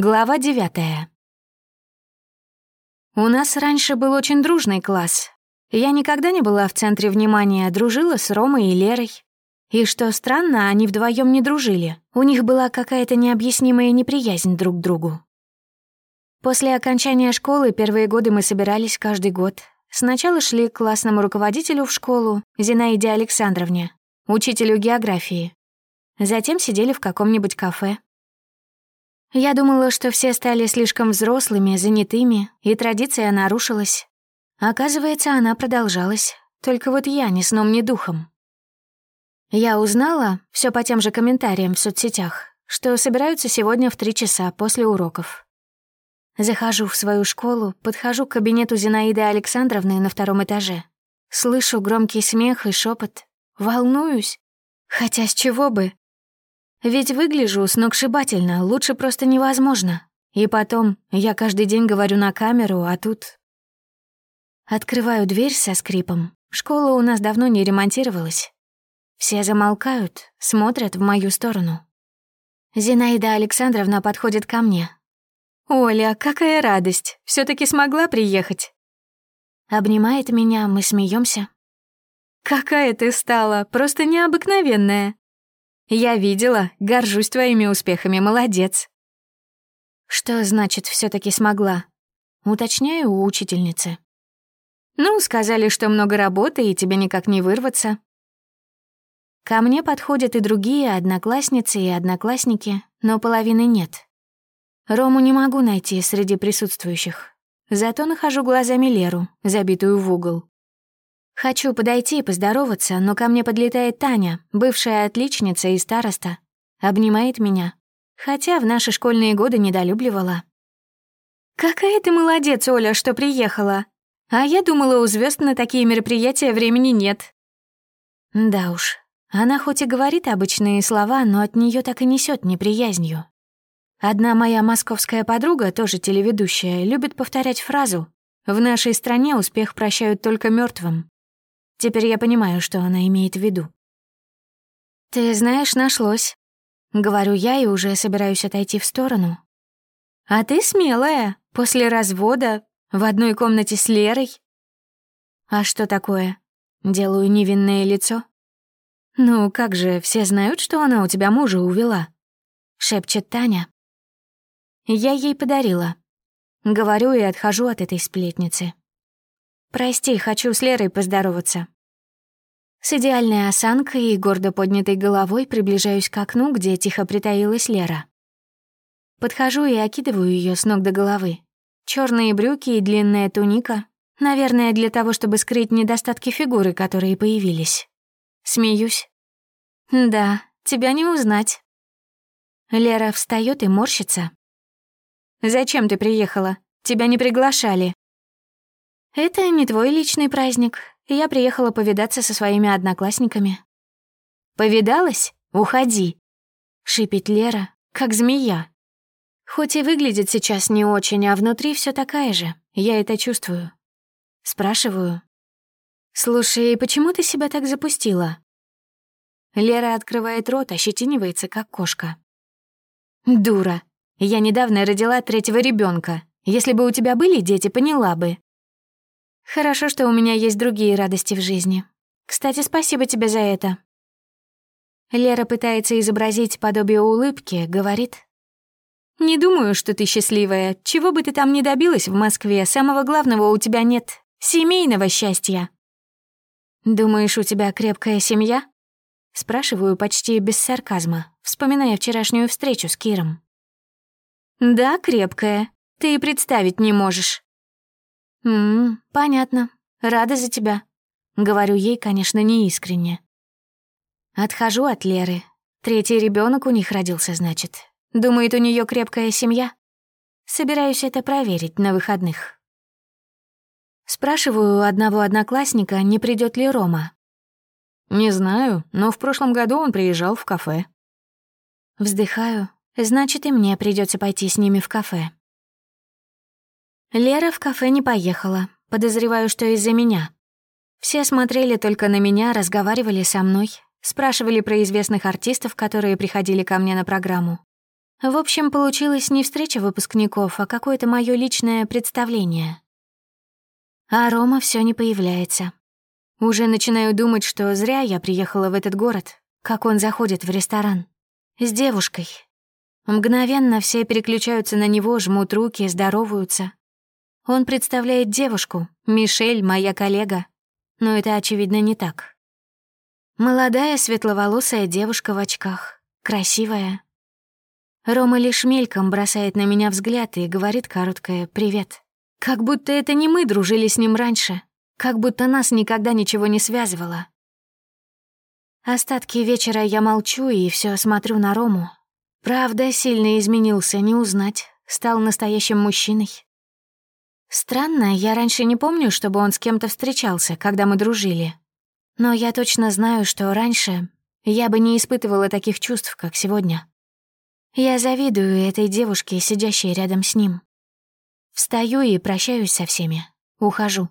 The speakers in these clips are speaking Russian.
Глава девятая. У нас раньше был очень дружный класс. Я никогда не была в центре внимания, дружила с Ромой и Лерой. И что странно, они вдвоем не дружили. У них была какая-то необъяснимая неприязнь друг к другу. После окончания школы первые годы мы собирались каждый год. Сначала шли к классному руководителю в школу, Зинаиде Александровне, учителю географии. Затем сидели в каком-нибудь кафе, я думала, что все стали слишком взрослыми, занятыми, и традиция нарушилась. Оказывается, она продолжалась, только вот я ни сном, ни духом. Я узнала, все по тем же комментариям в соцсетях, что собираются сегодня в три часа после уроков. Захожу в свою школу, подхожу к кабинету Зинаиды Александровны на втором этаже. Слышу громкий смех и шепот. Волнуюсь. Хотя с чего бы? Ведь выгляжу сногсшибательно, лучше просто невозможно. И потом, я каждый день говорю на камеру, а тут... Открываю дверь со скрипом. Школа у нас давно не ремонтировалась. Все замолкают, смотрят в мою сторону. Зинаида Александровна подходит ко мне. «Оля, какая радость! все таки смогла приехать!» Обнимает меня, мы смеемся. «Какая ты стала! Просто необыкновенная!» Я видела, горжусь твоими успехами, молодец. Что значит все таки смогла? Уточняю у учительницы. Ну, сказали, что много работы, и тебе никак не вырваться. Ко мне подходят и другие одноклассницы и одноклассники, но половины нет. Рому не могу найти среди присутствующих. Зато нахожу глазами Леру, забитую в угол. Хочу подойти и поздороваться, но ко мне подлетает Таня, бывшая отличница и староста. Обнимает меня. Хотя в наши школьные годы недолюбливала. «Какая ты молодец, Оля, что приехала! А я думала, у звезд на такие мероприятия времени нет». Да уж, она хоть и говорит обычные слова, но от нее так и несет неприязнью. Одна моя московская подруга, тоже телеведущая, любит повторять фразу «В нашей стране успех прощают только мертвым. Теперь я понимаю, что она имеет в виду. «Ты знаешь, нашлось», — говорю я и уже собираюсь отойти в сторону. «А ты смелая, после развода, в одной комнате с Лерой». «А что такое?» — делаю невинное лицо. «Ну, как же, все знают, что она у тебя мужа увела», — шепчет Таня. «Я ей подарила». Говорю и отхожу от этой сплетницы. «Прости, хочу с Лерой поздороваться». С идеальной осанкой и гордо поднятой головой приближаюсь к окну, где тихо притаилась Лера. Подхожу и окидываю ее с ног до головы. Черные брюки и длинная туника. Наверное, для того, чтобы скрыть недостатки фигуры, которые появились. Смеюсь. «Да, тебя не узнать». Лера встает и морщится. «Зачем ты приехала? Тебя не приглашали». «Это не твой личный праздник. Я приехала повидаться со своими одноклассниками». «Повидалась? Уходи!» — шипит Лера, как змея. Хоть и выглядит сейчас не очень, а внутри все такая же. Я это чувствую. Спрашиваю. «Слушай, почему ты себя так запустила?» Лера открывает рот, ощетинивается, как кошка. «Дура! Я недавно родила третьего ребенка. Если бы у тебя были дети, поняла бы. Хорошо, что у меня есть другие радости в жизни. Кстати, спасибо тебе за это. Лера пытается изобразить подобие улыбки, говорит. «Не думаю, что ты счастливая. Чего бы ты там ни добилась в Москве, самого главного у тебя нет — семейного счастья». «Думаешь, у тебя крепкая семья?» Спрашиваю почти без сарказма, вспоминая вчерашнюю встречу с Киром. «Да, крепкая. Ты и представить не можешь». «М-м, понятно. Рада за тебя». Говорю ей, конечно, неискренне. Отхожу от Леры. Третий ребенок у них родился, значит. Думает, у нее крепкая семья. Собираюсь это проверить на выходных. Спрашиваю у одного одноклассника, не придет ли Рома. «Не знаю, но в прошлом году он приезжал в кафе». Вздыхаю. «Значит, и мне придется пойти с ними в кафе». Лера в кафе не поехала. Подозреваю, что из-за меня. Все смотрели только на меня, разговаривали со мной, спрашивали про известных артистов, которые приходили ко мне на программу. В общем, получилась не встреча выпускников, а какое-то мое личное представление. А Рома все не появляется. Уже начинаю думать, что зря я приехала в этот город, как он заходит в ресторан. С девушкой. Мгновенно все переключаются на него, жмут руки, здороваются. Он представляет девушку, Мишель, моя коллега. Но это, очевидно, не так. Молодая светловолосая девушка в очках. Красивая. Рома лишь мельком бросает на меня взгляд и говорит короткое «привет». Как будто это не мы дружили с ним раньше. Как будто нас никогда ничего не связывало. Остатки вечера я молчу и все смотрю на Рому. Правда, сильно изменился, не узнать. Стал настоящим мужчиной. Странно, я раньше не помню, чтобы он с кем-то встречался, когда мы дружили. Но я точно знаю, что раньше я бы не испытывала таких чувств, как сегодня. Я завидую этой девушке, сидящей рядом с ним. Встаю и прощаюсь со всеми. Ухожу.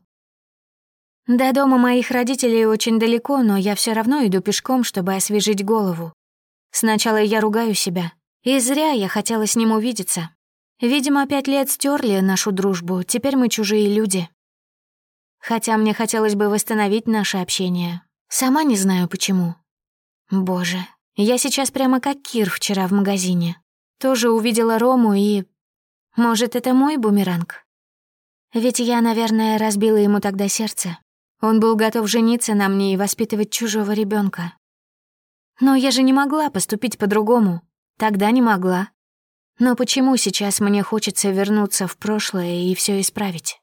До дома моих родителей очень далеко, но я все равно иду пешком, чтобы освежить голову. Сначала я ругаю себя. И зря я хотела с ним увидеться. Видимо, пять лет стерли нашу дружбу, теперь мы чужие люди. Хотя мне хотелось бы восстановить наше общение. Сама не знаю почему. Боже, я сейчас прямо как Кир вчера в магазине. Тоже увидела Рому и... Может, это мой бумеранг? Ведь я, наверное, разбила ему тогда сердце. Он был готов жениться на мне и воспитывать чужого ребенка. Но я же не могла поступить по-другому. Тогда не могла. Но почему сейчас мне хочется вернуться в прошлое и все исправить?